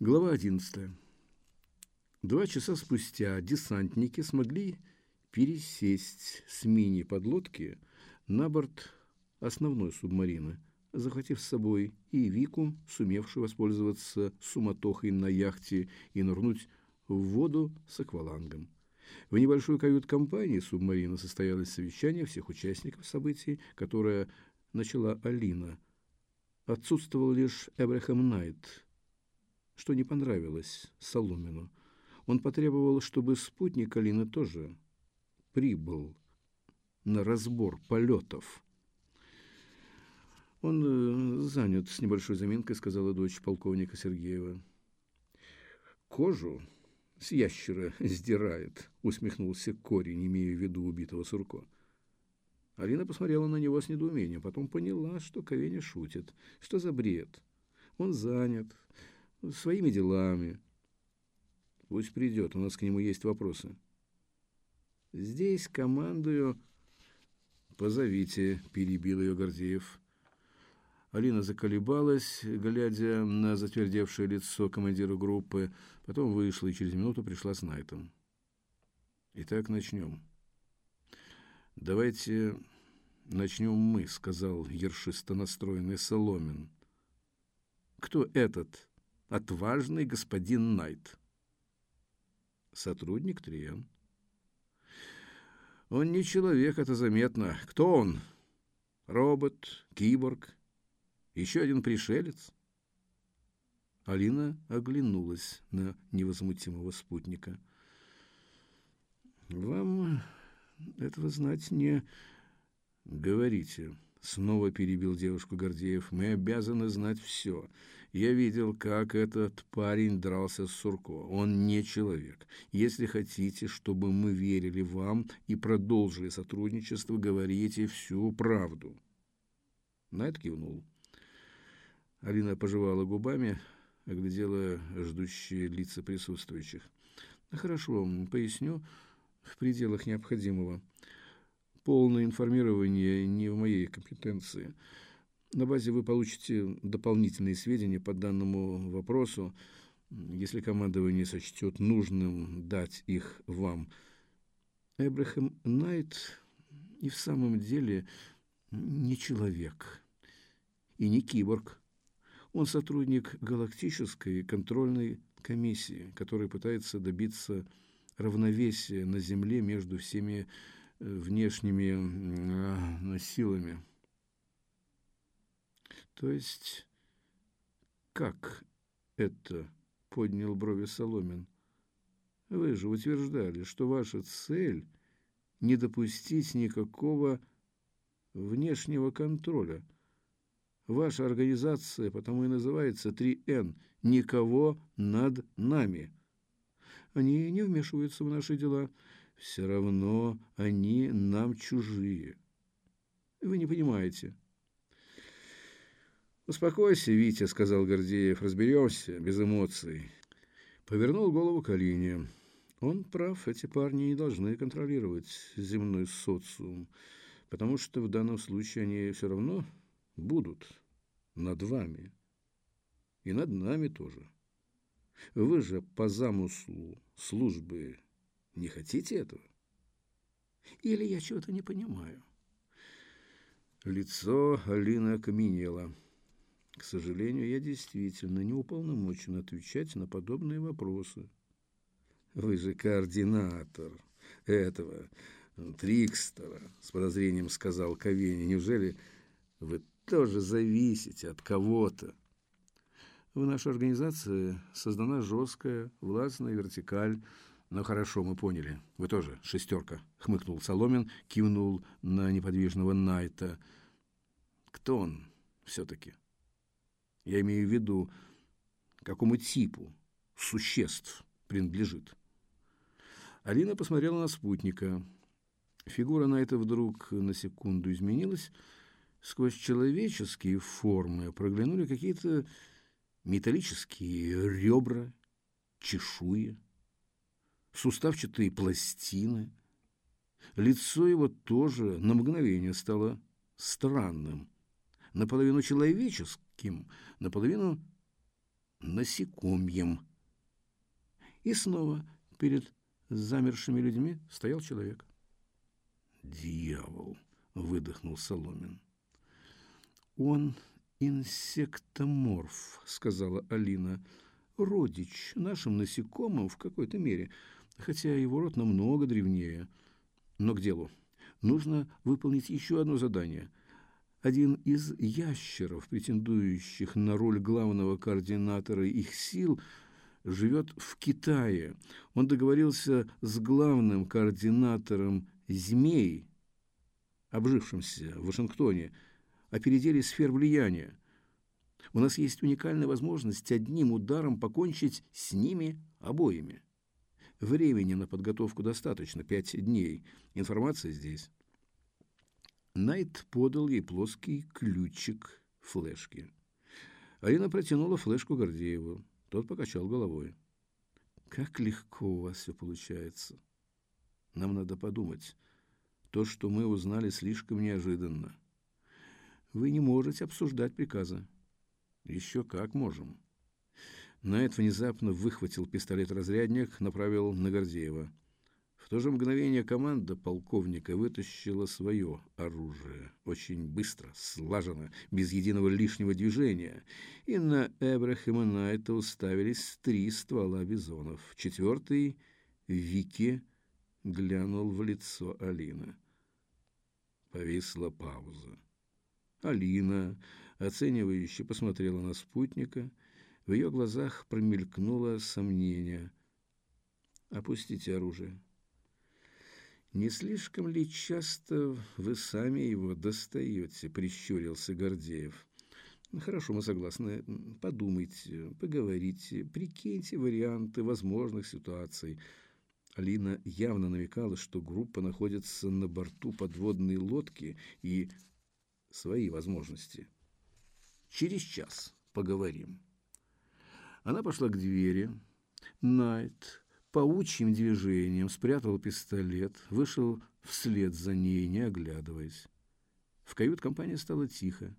Глава 11. Два часа спустя десантники смогли пересесть с мини-подлодки на борт основной субмарины, захватив с собой и Вику, сумевшую воспользоваться суматохой на яхте и нырнуть в воду с аквалангом. В небольшой кают-компании субмарины состоялось совещание всех участников событий, которое начала Алина. Отсутствовал лишь Эбрахам Найт, что не понравилось Соломину. Он потребовал, чтобы спутник Алины тоже прибыл на разбор полетов. Он э, занят с небольшой заминкой, сказала дочь полковника Сергеева. Кожу с ящера сдирает, усмехнулся корень, имея в виду убитого Сурко. Алина посмотрела на него с недоумением, потом поняла, что Ковеня шутит. Что за бред? Он занят своими делами. Пусть придет, у нас к нему есть вопросы. Здесь командую... Позовите, перебил ее Гордеев. Алина заколебалась, глядя на затвердевшее лицо командира группы, потом вышла и через минуту пришла с Найтом. Итак, начнем. Давайте начнем мы, сказал ершисто настроенный Соломин. Кто этот отважный господин Найт? Сотрудник Триен. Он не человек, это заметно. Кто он? Робот, киборг, еще один пришелец? Алина оглянулась на невозмутимого спутника. Вам этого знать не говорите. Снова перебил девушку Гордеев. Мы обязаны знать все. Я видел, как этот парень дрался с Сурко. Он не человек. Если хотите, чтобы мы верили вам и продолжили сотрудничество, говорите всю правду. Найт кивнул. Алина пожевала губами, оглядела ждущие лица присутствующих. «Хорошо, поясню в пределах необходимого. Полное информирование не в моей компетенции». На базе вы получите дополнительные сведения по данному вопросу, если командование сочтет нужным дать их вам. Эбрахам Найт и в самом деле не человек и не киборг. Он сотрудник галактической контрольной комиссии, которая пытается добиться равновесия на Земле между всеми внешними э, силами. То есть как это поднял брови Соломин? Вы же утверждали, что ваша цель не допустить никакого внешнего контроля. Ваша организация потому и называется 3Н никого над нами. Они не вмешиваются в наши дела, все равно они нам чужие. Вы не понимаете, «Успокойся, Витя», — сказал Гордеев, — «разберемся, без эмоций». Повернул голову к Алине. Он прав, эти парни не должны контролировать земной социум, потому что в данном случае они все равно будут над вами. И над нами тоже. Вы же по замыслу службы не хотите этого? Или я чего-то не понимаю? Лицо Алины окаменело. К сожалению, я действительно не уполномочен отвечать на подобные вопросы. Вы же координатор этого Трикстера, с подозрением сказал Ковени. Неужели вы тоже зависите от кого-то? В нашей организации создана жесткая властная вертикаль, но хорошо, мы поняли. Вы тоже шестерка, хмыкнул Соломин, кивнул на неподвижного Найта. Кто он все-таки? Я имею в виду, какому типу существ принадлежит. Алина посмотрела на спутника. Фигура на это вдруг на секунду изменилась. Сквозь человеческие формы проглянули какие-то металлические ребра, чешуи, суставчатые пластины. Лицо его тоже на мгновение стало странным, наполовину человеческим, наполовину насекомьем. И снова перед замершими людьми стоял человек. «Дьявол!» — выдохнул Соломин. «Он инсектоморф», — сказала Алина. «Родич нашим насекомым в какой-то мере, хотя его род намного древнее. Но к делу. Нужно выполнить еще одно задание. Один из ящеров, претендующих на роль главного координатора их сил, живет в Китае. Он договорился с главным координатором змей, обжившимся в Вашингтоне, о переделе сфер влияния. У нас есть уникальная возможность одним ударом покончить с ними обоими. Времени на подготовку достаточно, пять дней. Информация здесь. Найт подал ей плоский ключик флешки. Арина протянула флешку Гордееву. Тот покачал головой. «Как легко у вас все получается. Нам надо подумать. То, что мы узнали, слишком неожиданно. Вы не можете обсуждать приказы. Еще как можем. Найт внезапно выхватил пистолет-разрядник, направил на Гордеева. В то же мгновение команда полковника вытащила свое оружие. Очень быстро, слаженно, без единого лишнего движения. И на Эбрахима Найта уставились три ствола бизонов. Четвертый — Вики глянул в лицо Алины. Повисла пауза. Алина, оценивающе посмотрела на спутника. В ее глазах промелькнуло сомнение. «Опустите оружие». «Не слишком ли часто вы сами его достаете?» – прищурился Гордеев. «Хорошо, мы согласны. Подумайте, поговорите, прикиньте варианты возможных ситуаций». Алина явно намекала, что группа находится на борту подводной лодки и свои возможности. Через час поговорим. Она пошла к двери. Найт паучьим движением спрятал пистолет, вышел вслед за ней, не оглядываясь. В кают-компании стало тихо.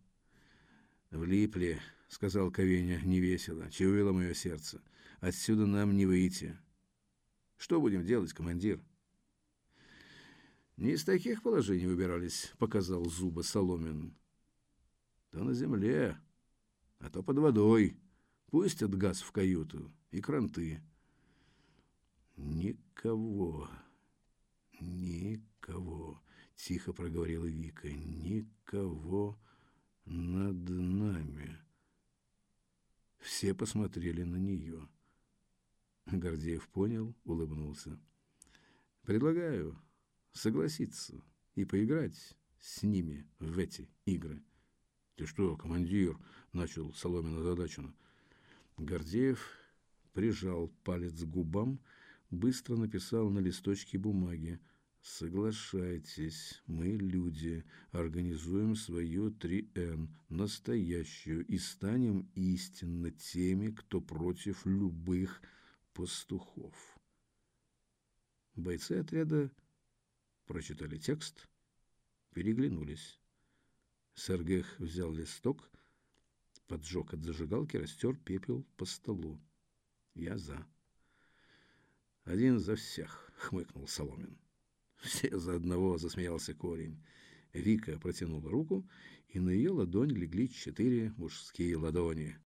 «Влипли», — сказал Ковеня невесело, чуяло мое сердце. «Отсюда нам не выйти». «Что будем делать, командир?» Не из таких положений выбирались, показал зубы Соломин. То на земле, а то под водой. Пустят газ в каюту и кранты. Никого, никого, тихо проговорила Вика, никого над нами. Все посмотрели на нее. Гордеев понял, улыбнулся. Предлагаю согласиться и поиграть с ними в эти игры. «Ты что, командир?» – начал Соломин озадаченно. Гордеев прижал палец к губам, быстро написал на листочке бумаги. «Соглашайтесь, мы люди, организуем свою 3Н, настоящую, и станем истинно теми, кто против любых пастухов». Бойцы отряда прочитали текст, переглянулись. Сергех взял листок, поджег от зажигалки, растер пепел по столу. Я за. Один за всех, хмыкнул Соломин. Все за одного, засмеялся корень. Вика протянула руку, и на ее ладонь легли четыре мужские ладони.